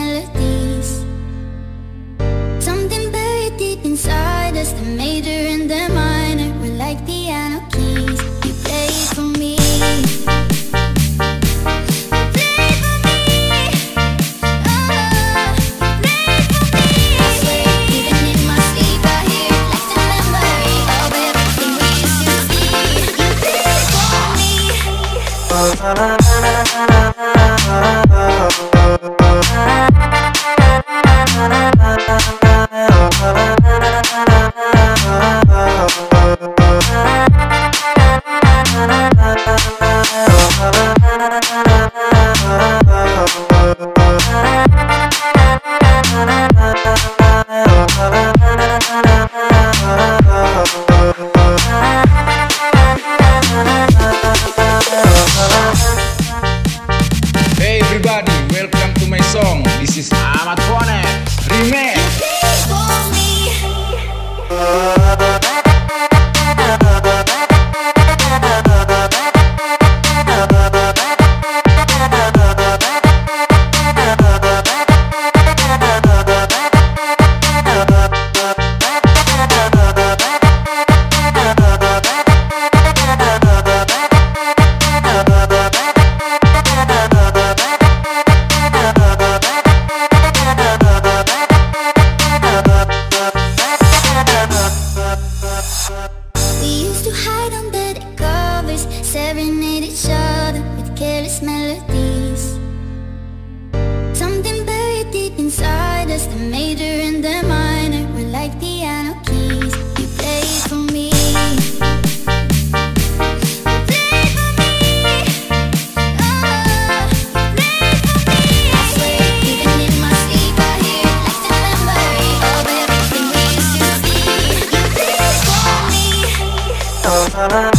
melodies. Something buried deep inside us, the major and the minor We're like piano keys. You play for me. Play We used to hide under the covers, serenade each other with careless melodies. Uh-huh.